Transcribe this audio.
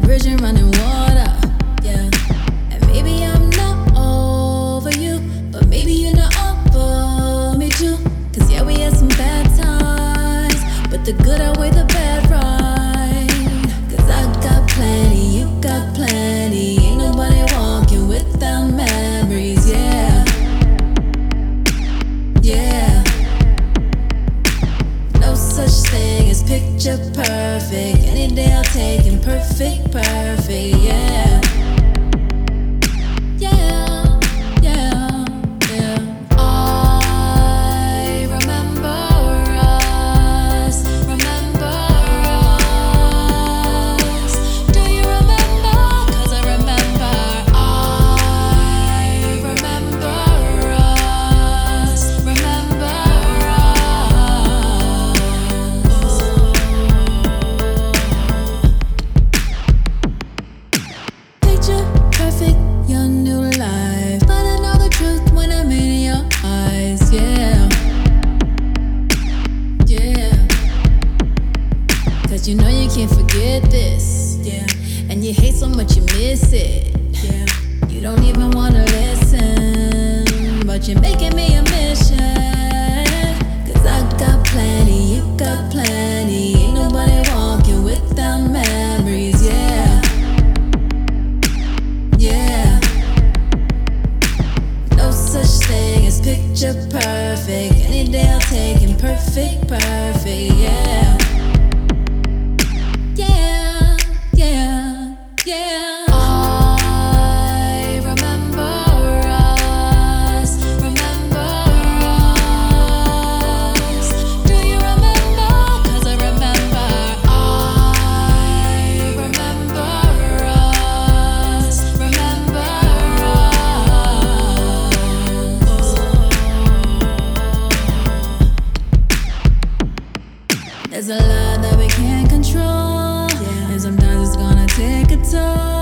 bridge and running water. picture perfect. Any day I'll take it. perfect, perfect, yeah. You know you can't forget this. Yeah. And you hate so much you miss it. Yeah. You don't even wanna listen. But you're making me a mission. Cause I got plenty, you got plenty. Ain't nobody walking without memories, yeah. Yeah. No such thing as picture perfect. Any day I'll take imperfect, perfect, yeah. It's a lot that we can't control. Yeah. And sometimes it's gonna take a toll.